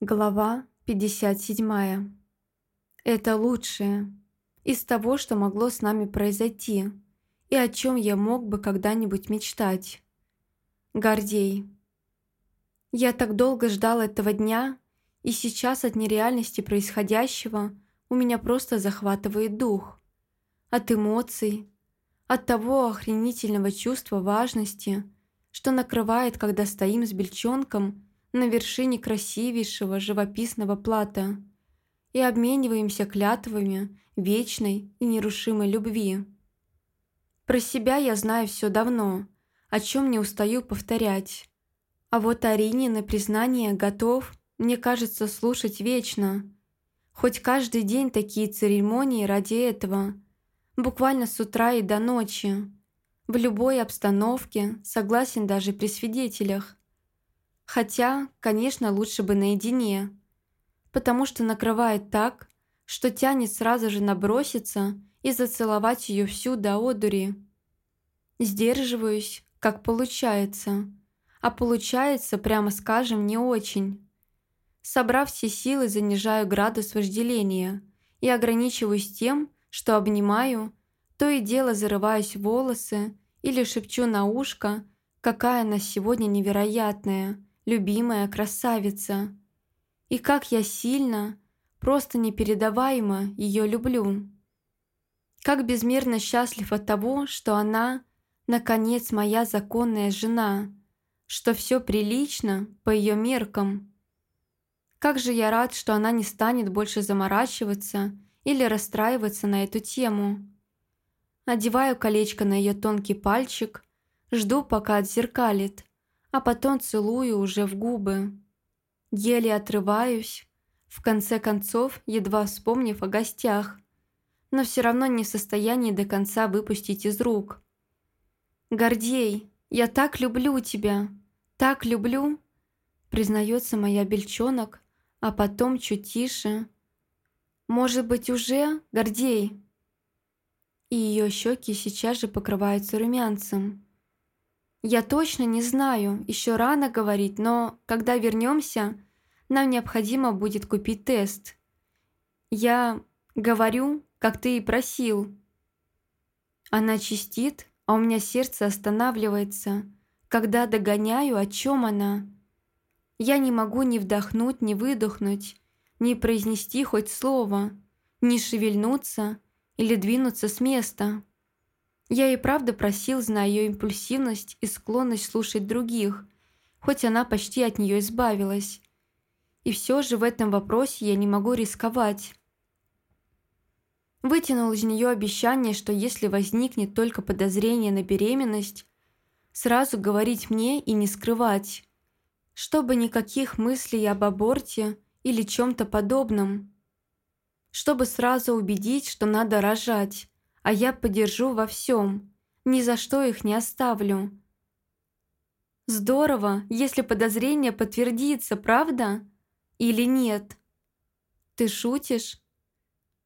Глава 57. Это лучшее из того, что могло с нами произойти и о чем я мог бы когда-нибудь мечтать. Гордей. Я так долго ждал этого дня, и сейчас от нереальности происходящего у меня просто захватывает дух. От эмоций, от того охренительного чувства важности, что накрывает, когда стоим с бельчонком – на вершине красивейшего живописного плата и обмениваемся клятвами вечной и нерушимой любви. Про себя я знаю все давно, о чем не устаю повторять. А вот Арине на признание готов, мне кажется, слушать вечно. Хоть каждый день такие церемонии ради этого. Буквально с утра и до ночи. В любой обстановке, согласен даже при свидетелях. Хотя, конечно, лучше бы наедине. Потому что накрывает так, что тянет сразу же наброситься и зацеловать ее всю до одури. Сдерживаюсь, как получается. А получается, прямо скажем, не очень. Собрав все силы, занижаю градус вожделения и ограничиваюсь тем, что обнимаю, то и дело зарываюсь в волосы или шепчу на ушко, какая она сегодня невероятная – любимая красавица. И как я сильно, просто непередаваемо ее люблю. Как безмерно счастлив от того, что она, наконец, моя законная жена, что все прилично по ее меркам. Как же я рад, что она не станет больше заморачиваться или расстраиваться на эту тему. Одеваю колечко на ее тонкий пальчик, жду, пока отзеркалит, а потом целую уже в губы. Еле отрываюсь, в конце концов, едва вспомнив о гостях, но все равно не в состоянии до конца выпустить из рук. «Гордей, я так люблю тебя, так люблю!» признается моя бельчонок, а потом чуть тише. «Может быть, уже, Гордей?» И ее щеки сейчас же покрываются румянцем. Я точно не знаю, еще рано говорить, но когда вернемся, нам необходимо будет купить тест. Я говорю, как ты и просил. Она чистит, а у меня сердце останавливается, когда догоняю, о чем она. Я не могу ни вдохнуть, ни выдохнуть, ни произнести хоть слово, ни шевельнуться или двинуться с места. Я и правда просил, зная ее импульсивность и склонность слушать других, хоть она почти от нее избавилась. И все же в этом вопросе я не могу рисковать. Вытянул из нее обещание, что если возникнет только подозрение на беременность, сразу говорить мне и не скрывать, чтобы никаких мыслей об аборте или чем-то подобном, чтобы сразу убедить, что надо рожать, а я поддержу во всем. Ни за что их не оставлю. Здорово, если подозрение подтвердится, правда? Или нет? Ты шутишь?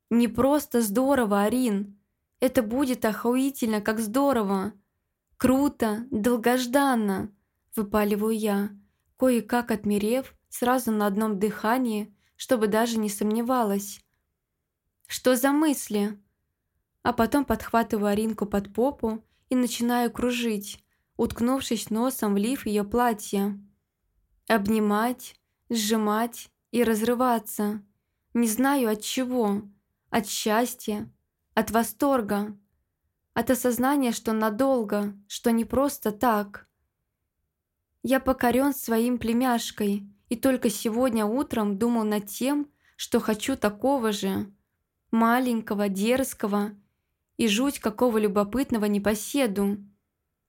Не просто здорово, Арин. Это будет охуительно, как здорово. Круто, долгожданно, выпаливаю я, кое-как отмерев, сразу на одном дыхании, чтобы даже не сомневалась. Что за мысли? А потом подхватываю Аринку под попу и начинаю кружить, уткнувшись носом в лиф ее платья. Обнимать, сжимать и разрываться. Не знаю от чего. От счастья, от восторга, от осознания, что надолго, что не просто так. Я покорен своим племяшкой и только сегодня утром думал над тем, что хочу такого же, маленького, дерзкого и жуть какого любопытного непоседу.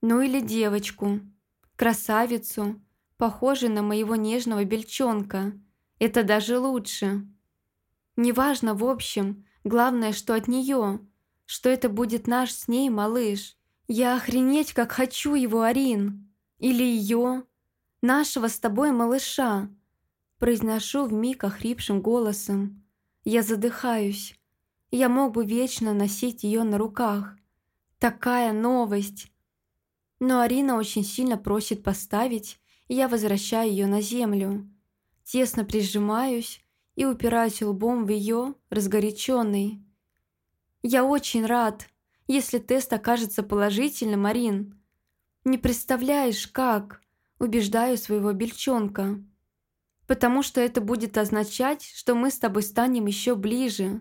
Ну или девочку, красавицу, похожую на моего нежного бельчонка. Это даже лучше. Неважно в общем, главное, что от нее, что это будет наш с ней малыш. Я охренеть как хочу его, Арин. Или ее, нашего с тобой малыша. Произношу вмиг охрипшим голосом. Я задыхаюсь. Я мог бы вечно носить ее на руках. Такая новость! Но Арина очень сильно просит поставить, и я возвращаю ее на землю. тесно прижимаюсь и упираюсь лбом в ее разгоряченный. «Я очень рад, если тест окажется положительным, Марин. Не представляешь, как...» убеждаю своего бельчонка. «Потому что это будет означать, что мы с тобой станем еще ближе.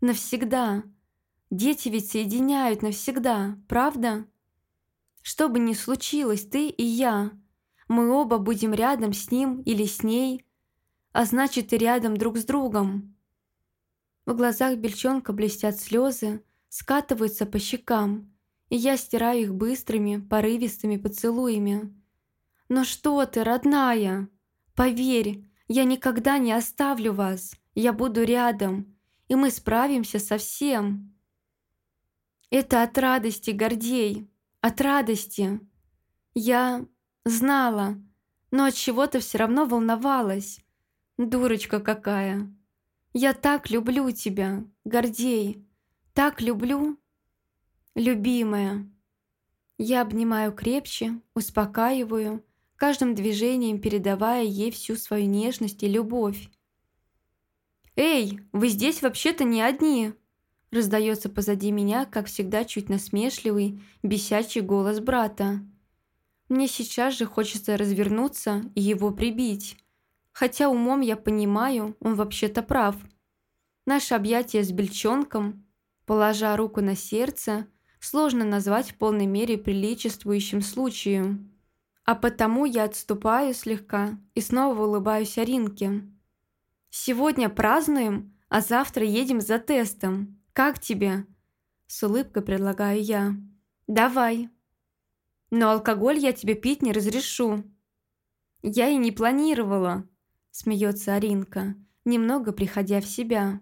Навсегда. Дети ведь соединяют навсегда, правда? Что бы ни случилось, ты и я, мы оба будем рядом с ним или с ней, а значит и рядом друг с другом». В глазах бельчонка блестят слезы, скатываются по щекам, и я стираю их быстрыми, порывистыми поцелуями. «Но что ты, родная? Поверь, я никогда не оставлю вас. Я буду рядом, и мы справимся со всем». «Это от радости, Гордей, от радости. Я знала, но от чего-то все равно волновалась. Дурочка какая. Я так люблю тебя, Гордей, так люблю. Любимая». Я обнимаю крепче, успокаиваю, каждым движением передавая ей всю свою нежность и любовь. «Эй, вы здесь вообще-то не одни!» Раздается позади меня, как всегда, чуть насмешливый, бесячий голос брата. Мне сейчас же хочется развернуться и его прибить. Хотя умом я понимаю, он вообще-то прав. Наше объятие с бельчонком, положа руку на сердце, сложно назвать в полной мере приличествующим случаем. А потому я отступаю слегка и снова улыбаюсь Аринке. «Сегодня празднуем, а завтра едем за тестом. Как тебе?» С улыбкой предлагаю я. «Давай». «Но алкоголь я тебе пить не разрешу». «Я и не планировала», – смеется Аринка, немного приходя в себя.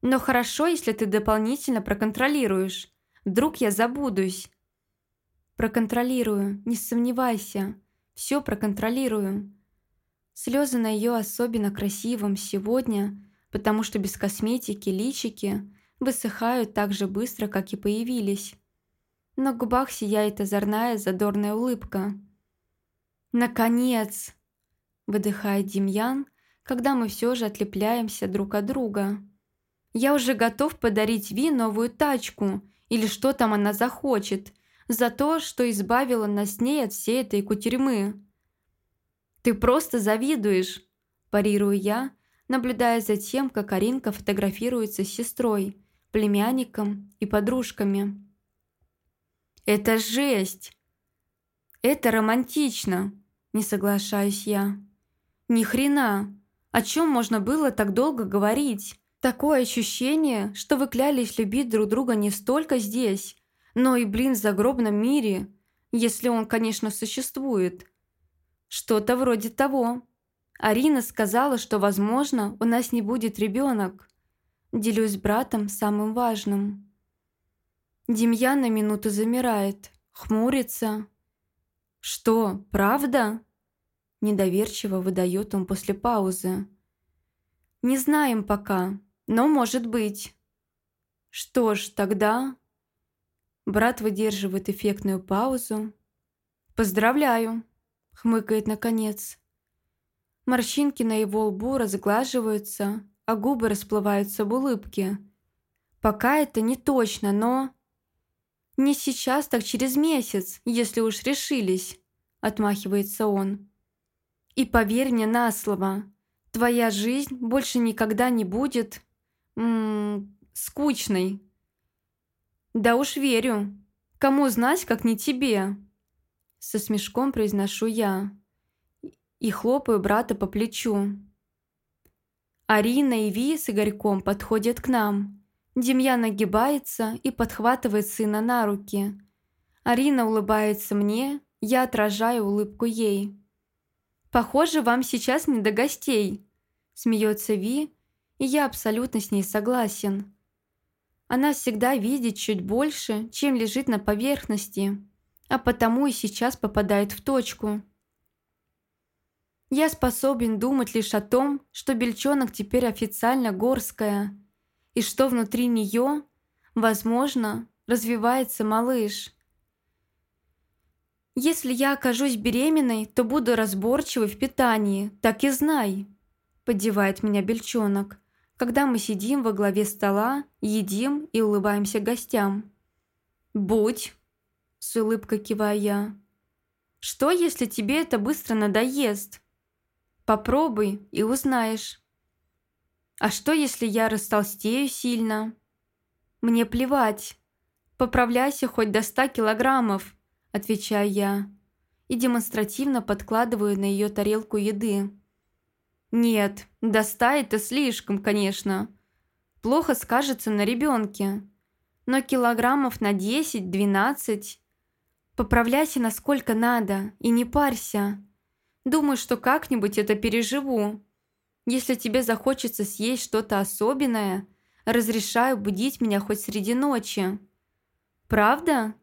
«Но хорошо, если ты дополнительно проконтролируешь. Вдруг я забудусь. Проконтролирую, не сомневайся. Все проконтролирую. Слезы на ее особенно красивом сегодня, потому что без косметики личики высыхают так же быстро, как и появились. На губах сияет озорная задорная улыбка. «Наконец!» – выдыхает Демьян, когда мы все же отлепляемся друг от друга. «Я уже готов подарить Ви новую тачку, или что там она захочет – за то, что избавила нас с ней от всей этой кутерьмы. «Ты просто завидуешь», – парирую я, наблюдая за тем, как Аринка фотографируется с сестрой, племянником и подружками. «Это жесть!» «Это романтично», – не соглашаюсь я. «Ни хрена! О чем можно было так долго говорить? Такое ощущение, что вы клялись любить друг друга не столько здесь, но и, блин, в загробном мире, если он, конечно, существует. Что-то вроде того. Арина сказала, что, возможно, у нас не будет ребенок. Делюсь с братом самым важным. Демьян на минуту замирает, хмурится. «Что, правда?» Недоверчиво выдает он после паузы. «Не знаем пока, но может быть». «Что ж, тогда...» Брат выдерживает эффектную паузу. «Поздравляю!» – хмыкает наконец. Морщинки на его лбу разглаживаются, а губы расплываются в улыбке. «Пока это не точно, но...» «Не сейчас, так через месяц, если уж решились», – отмахивается он. «И поверь мне на слово, твоя жизнь больше никогда не будет... М -м, скучной». «Да уж верю. Кому знать, как не тебе?» Со смешком произношу я и хлопаю брата по плечу. Арина и Ви с Игорьком подходят к нам. Демьян нагибается и подхватывает сына на руки. Арина улыбается мне, я отражаю улыбку ей. «Похоже, вам сейчас не до гостей», – смеется Ви, и я абсолютно с ней согласен. Она всегда видит чуть больше, чем лежит на поверхности, а потому и сейчас попадает в точку. Я способен думать лишь о том, что бельчонок теперь официально горская, и что внутри нее, возможно, развивается малыш. Если я окажусь беременной, то буду разборчивой в питании, так и знай. Поддевает меня бельчонок, когда мы сидим во главе стола, едим и улыбаемся гостям. «Будь!» – с улыбкой киваю я. «Что, если тебе это быстро надоест? Попробуй и узнаешь». «А что, если я растолстею сильно?» «Мне плевать. Поправляйся хоть до ста килограммов», – отвечаю я и демонстративно подкладываю на ее тарелку еды. «Нет, до ста это слишком, конечно. Плохо скажется на ребенке. Но килограммов на 10-12. Поправляйся насколько надо и не парься. Думаю, что как-нибудь это переживу. Если тебе захочется съесть что-то особенное, разрешаю будить меня хоть среди ночи. Правда?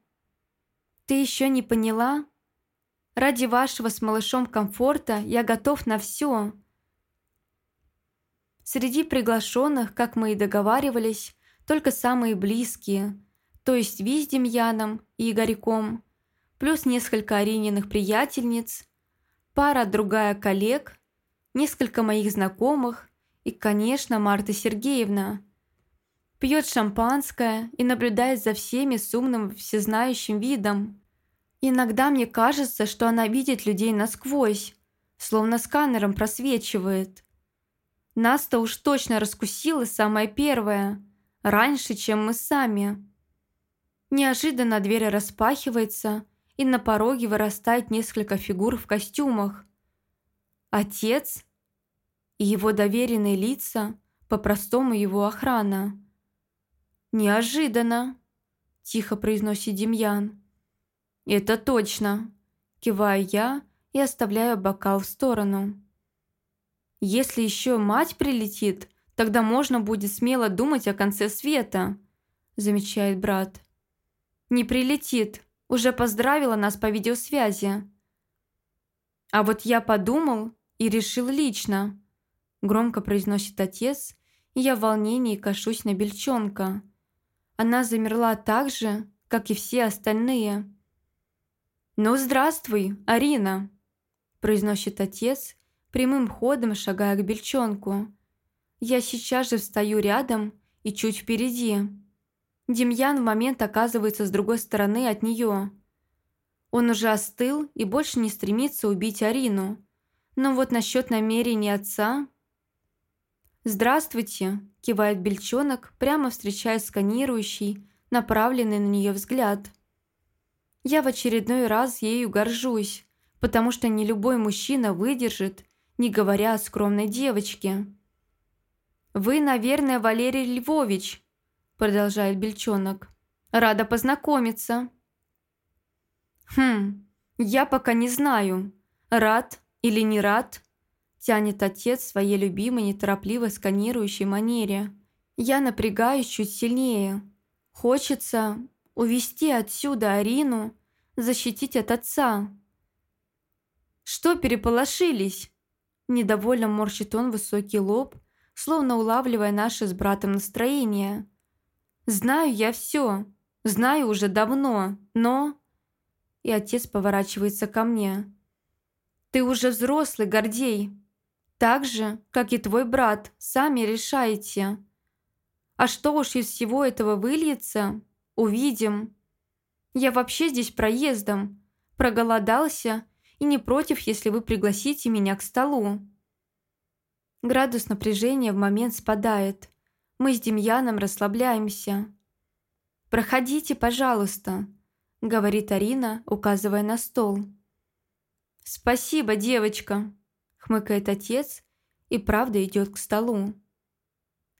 Ты еще не поняла? Ради вашего с малышом комфорта я готов на все. Среди приглашенных, как мы и договаривались, только самые близкие, то есть Ви с Демьяном и Игорьком, плюс несколько Арининых приятельниц, пара другая коллег, несколько моих знакомых и, конечно, Марта Сергеевна. Пьет шампанское и наблюдает за всеми с умным всезнающим видом. Иногда мне кажется, что она видит людей насквозь, словно сканером просвечивает. Нас-то уж точно раскусила самая первая, раньше, чем мы сами. Неожиданно дверь распахивается, и на пороге вырастает несколько фигур в костюмах. Отец и его доверенные лица, по-простому его охрана. «Неожиданно», – тихо произносит Демьян. «Это точно!» – киваю я и оставляю бокал в сторону. «Если еще мать прилетит, тогда можно будет смело думать о конце света», – замечает брат. «Не прилетит, уже поздравила нас по видеосвязи». «А вот я подумал и решил лично», – громко произносит отец, и я в волнении кашусь на бельчонка. Она замерла так же, как и все остальные – «Ну, здравствуй, Арина!» произносит отец, прямым ходом шагая к бельчонку. Я сейчас же встаю рядом и чуть впереди. Демьян в момент оказывается с другой стороны от нее. Он уже остыл и больше не стремится убить Арину. Но вот насчет намерений отца... «Здравствуйте!» – кивает бельчонок, прямо встречая сканирующий, направленный на нее взгляд – я в очередной раз ею горжусь, потому что не любой мужчина выдержит, не говоря о скромной девочке. «Вы, наверное, Валерий Львович», – продолжает Бельчонок. «Рада познакомиться». «Хм, я пока не знаю, рад или не рад», – тянет отец своей любимой неторопливо сканирующей манере. «Я напрягаюсь чуть сильнее. Хочется, увести отсюда Арину, защитить от отца. «Что переполошились?» Недовольно морщит он высокий лоб, словно улавливая наше с братом настроение. «Знаю я все, знаю уже давно, но...» И отец поворачивается ко мне. «Ты уже взрослый, Гордей. Так же, как и твой брат, сами решаете. А что уж из всего этого выльется, Увидим. Я вообще здесь проездом. Проголодался и не против, если вы пригласите меня к столу. Градус напряжения в момент спадает. Мы с Демьяном расслабляемся. «Проходите, пожалуйста», — говорит Арина, указывая на стол. «Спасибо, девочка», — хмыкает отец и правда идет к столу.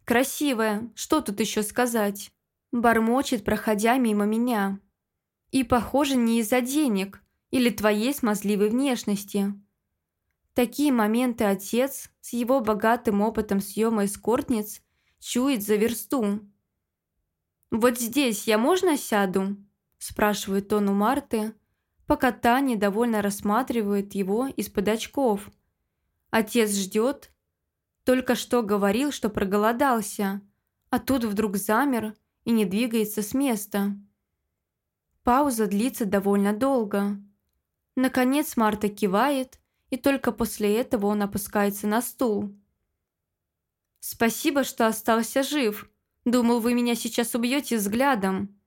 «Красивая, что тут еще сказать?» Бормочет, проходя мимо меня. И, похоже, не из-за денег или твоей смазливой внешности. Такие моменты отец с его богатым опытом съема эскортниц чует за версту. «Вот здесь я можно сяду?» – спрашивает он у Марты, пока та недовольно рассматривает его из-под очков. Отец ждет. Только что говорил, что проголодался, а тут вдруг замер и не двигается с места. Пауза длится довольно долго. Наконец Марта кивает, и только после этого он опускается на стул. «Спасибо, что остался жив. Думал, вы меня сейчас убьете взглядом».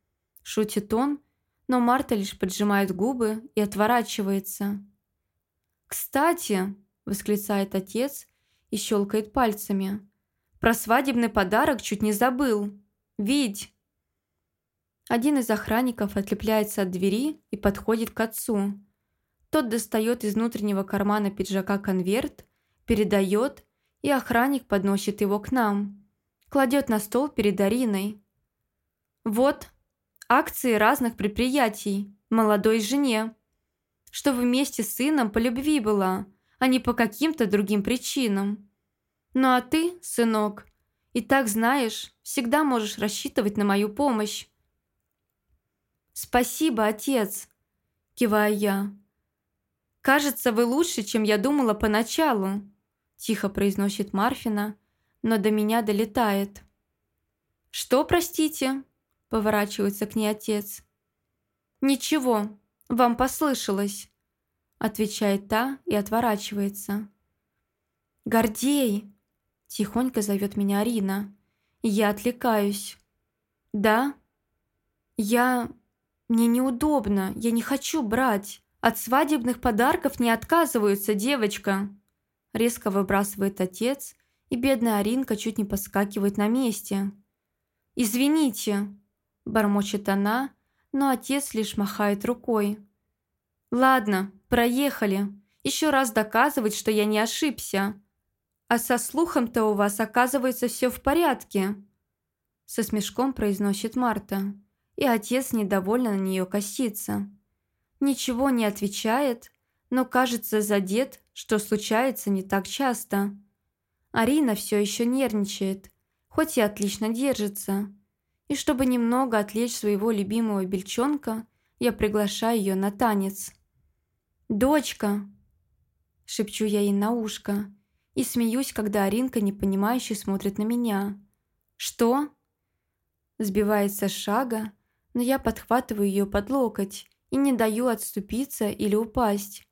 Шутит он, но Марта лишь поджимает губы и отворачивается. «Кстати», – восклицает отец и щелкает пальцами, «про свадебный подарок чуть не забыл. Видь!» Один из охранников отлепляется от двери и подходит к отцу. Тот достает из внутреннего кармана пиджака конверт, передает, и охранник подносит его к нам. Кладет на стол перед Ариной. «Вот, акции разных предприятий, молодой жене. Чтобы вместе с сыном по любви была, а не по каким-то другим причинам. Ну а ты, сынок, и так знаешь, всегда можешь рассчитывать на мою помощь. «Спасибо, отец!» – киваю я. «Кажется, вы лучше, чем я думала поначалу», – тихо произносит Марфина, но до меня долетает. «Что, простите?» – поворачивается к ней отец. «Ничего, вам послышалось», – отвечает та и отворачивается. «Гордей!» – тихонько зовет меня Арина. Я отвлекаюсь. «Да?» «Я...» «Мне неудобно, я не хочу брать. От свадебных подарков не отказываются, девочка!» Резко выбрасывает отец, и бедная Аринка чуть не подскакивает на месте. «Извините!» – бормочет она, но отец лишь махает рукой. «Ладно, проехали. Еще раз доказывать, что я не ошибся. А со слухом-то у вас, оказывается, все в порядке!» Со смешком произносит Марта и отец недовольно на нее косится. Ничего не отвечает, но кажется задет, что случается не так часто. Арина все еще нервничает, хоть и отлично держится. И чтобы немного отвлечь своего любимого бельчонка, я приглашаю ее на танец. «Дочка!» – шепчу я ей на ушко и смеюсь, когда Аринка непонимающе смотрит на меня. «Что?» Сбивается с шага, но я подхватываю ее под локоть и не даю отступиться или упасть.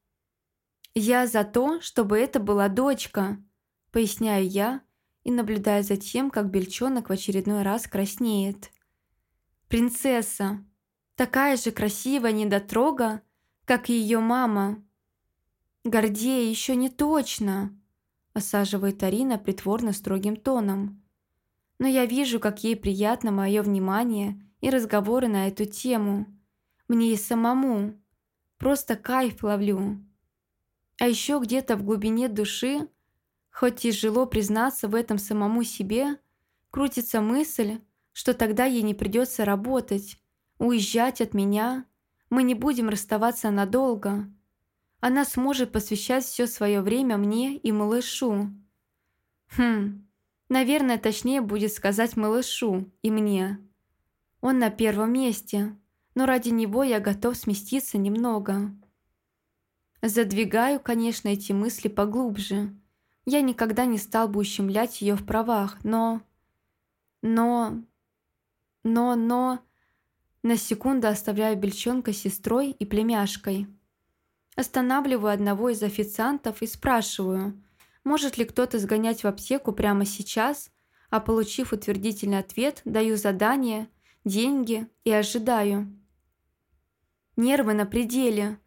«Я за то, чтобы это была дочка», – поясняю я и наблюдаю за тем, как бельчонок в очередной раз краснеет. «Принцесса, такая же красивая недотрога, как и ее мама». «Гордея еще не точно», – осаживает Арина притворно строгим тоном. Но я вижу, как ей приятно мое внимание – и разговоры на эту тему. Мне и самому. Просто кайф ловлю. А еще где-то в глубине души, хоть тяжело признаться в этом самому себе, крутится мысль, что тогда ей не придется работать, уезжать от меня, мы не будем расставаться надолго. Она сможет посвящать все свое время мне и малышу. Хм, наверное, точнее будет сказать малышу и мне. Он на первом месте, но ради него я готов сместиться немного. Задвигаю, конечно, эти мысли поглубже. Я никогда не стал бы ущемлять ее в правах, но... Но... Но... Но... На секунду оставляю бельчонка сестрой и племяшкой. Останавливаю одного из официантов и спрашиваю, может ли кто-то сгонять в аптеку прямо сейчас, а получив утвердительный ответ, даю задание – деньги и ожидаю. Нервы на пределе,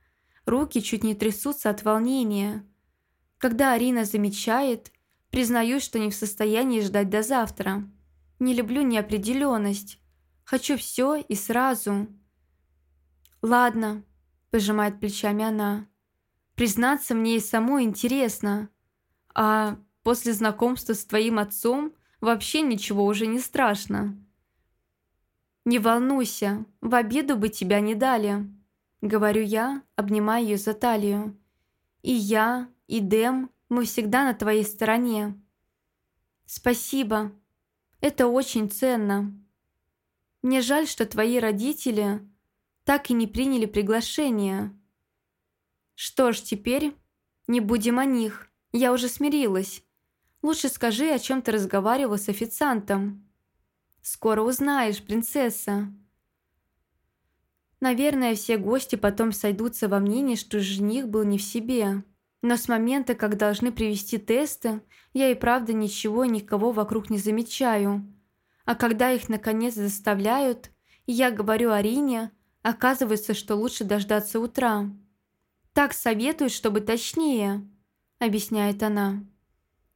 руки чуть не трясутся от волнения. Когда Арина замечает, признаюсь, что не в состоянии ждать до завтра. Не люблю неопределенность. Хочу все и сразу. «Ладно», – пожимает плечами она. «Признаться мне и самой интересно. А после знакомства с твоим отцом вообще ничего уже не страшно». «Не волнуйся, в обиду бы тебя не дали», — говорю я, обнимая ее за талию. «И я, и Дэм, мы всегда на твоей стороне». «Спасибо. Это очень ценно. Мне жаль, что твои родители так и не приняли приглашение. Что ж, теперь не будем о них. Я уже смирилась. Лучше скажи, о чем ты разговаривал с официантом». Скоро узнаешь, принцесса». Наверное, все гости потом сойдутся во мнении, что жених был не в себе. Но с момента, как должны привести тесты, я и правда ничего и никого вокруг не замечаю. А когда их наконец заставляют, я говорю Арине, оказывается, что лучше дождаться утра. «Так советуют, чтобы точнее», – объясняет она.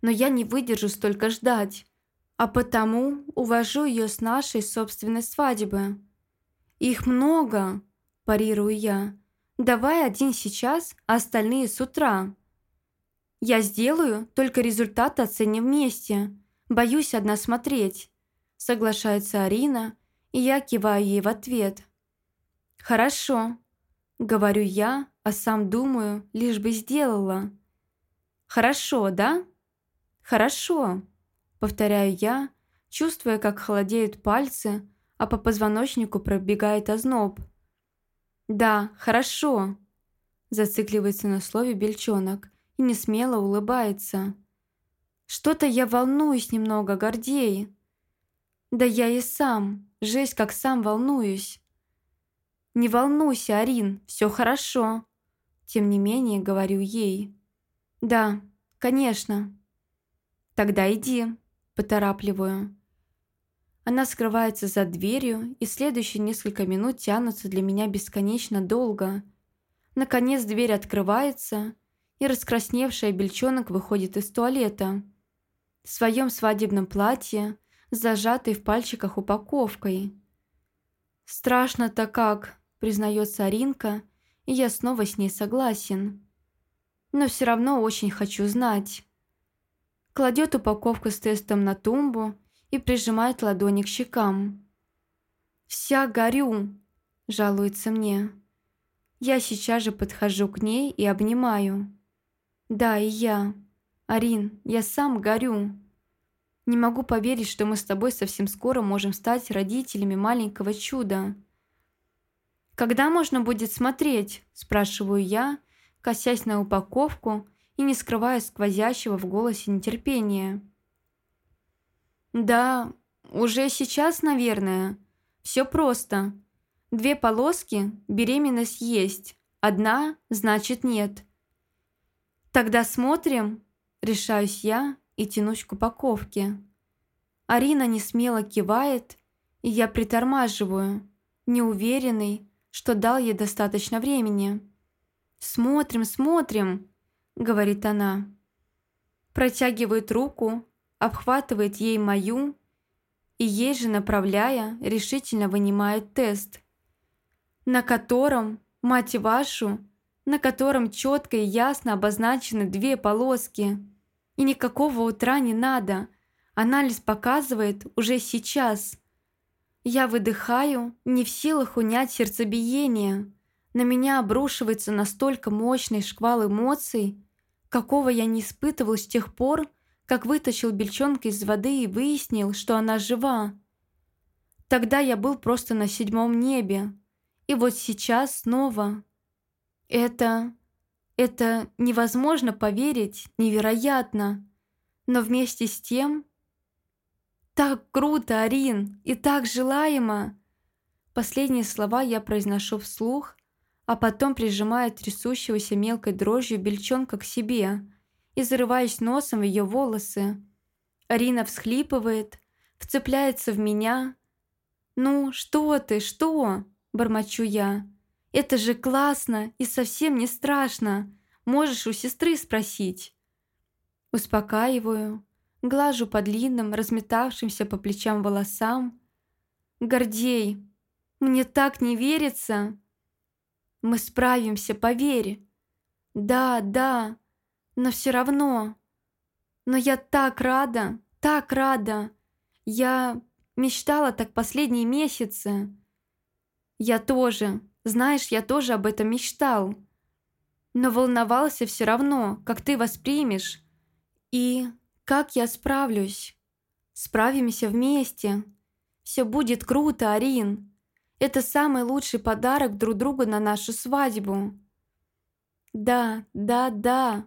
«Но я не выдержу столько ждать, а потому увожу ее с нашей собственной свадьбы». «Их много», – парирую я. «Давай один сейчас, а остальные с утра». «Я сделаю, только результаты оценим вместе. Боюсь одна смотреть», – соглашается Арина, и я киваю ей в ответ. «Хорошо», – говорю я, а сам думаю, лишь бы сделала. «Хорошо, да?» «Хорошо», – повторяю я, чувствуя, как холодеют пальцы, а по позвоночнику пробегает озноб. «Да, хорошо», – зацикливается на слове бельчонок и несмело улыбается. «Что-то я волнуюсь немного, Гордей». «Да я и сам, жесть как сам волнуюсь». «Не волнуйся, Арин, все хорошо», тем не менее, говорю ей. «Да, конечно». «Тогда иди», – поторапливаю. Она скрывается за дверью, и следующие несколько минут тянутся для меня бесконечно долго. Наконец дверь открывается, и раскрасневшая бельчонок выходит из туалета. В своем свадебном платье, зажатой в пальчиках упаковкой. «Страшно-то как», – признается Аринка, и я снова с ней согласен. Но все равно очень хочу знать. Кладет упаковку с тестом на тумбу и прижимает ладони к щекам. «Вся горю», – жалуется мне. Я сейчас же подхожу к ней и обнимаю. «Да, и я. Арин, я сам горю. Не могу поверить, что мы с тобой совсем скоро можем стать родителями маленького чуда». «Когда можно будет смотреть?» – спрашиваю я, косясь на упаковку и не скрывая сквозящего в голосе нетерпения. «Да, уже сейчас, наверное. Все просто. Две полоски, беременность есть. Одна, значит нет. Тогда смотрим, решаюсь я и тянусь к упаковке. Арина не смело кивает, и я притормаживаю, неуверенный, что дал ей достаточно времени. «Смотрим, смотрим», — говорит она. Протягивает руку, обхватывает ей мою и ей же направляя, решительно вынимает тест, на котором, мать вашу, на котором четко и ясно обозначены две полоски. И никакого утра не надо. Анализ показывает уже сейчас. Я выдыхаю, не в силах унять сердцебиение. На меня обрушивается настолько мощный шквал эмоций, какого я не испытывал с тех пор, как вытащил бельчонка из воды и выяснил, что она жива. Тогда я был просто на седьмом небе. И вот сейчас снова. Это... это невозможно поверить, невероятно. Но вместе с тем «Так круто, Арин! И так желаемо!» Последние слова я произношу вслух, а потом прижимаю трясущегося мелкой дрожью бельчонка к себе и зарываюсь носом в ее волосы. Арина всхлипывает, вцепляется в меня. «Ну, что ты, что?» – бормочу я. «Это же классно и совсем не страшно. Можешь у сестры спросить». Успокаиваю, глажу по длинным, разметавшимся по плечам волосам. «Гордей, мне так не верится!» «Мы справимся, поверь!» «Да, да, но все равно...» «Но я так рада, так рада! Я мечтала так последние месяцы!» «Я тоже, знаешь, я тоже об этом мечтал!» «Но волновался все равно, как ты воспримешь!» «И как я справлюсь? Справимся вместе. Все будет круто, Арин. Это самый лучший подарок друг другу на нашу свадьбу. Да, да, да,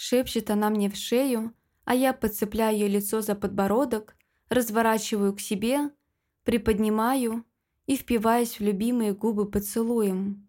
шепчет она мне в шею, а я подцепляю ее лицо за подбородок, разворачиваю к себе, приподнимаю и впиваюсь в любимые губы поцелуем.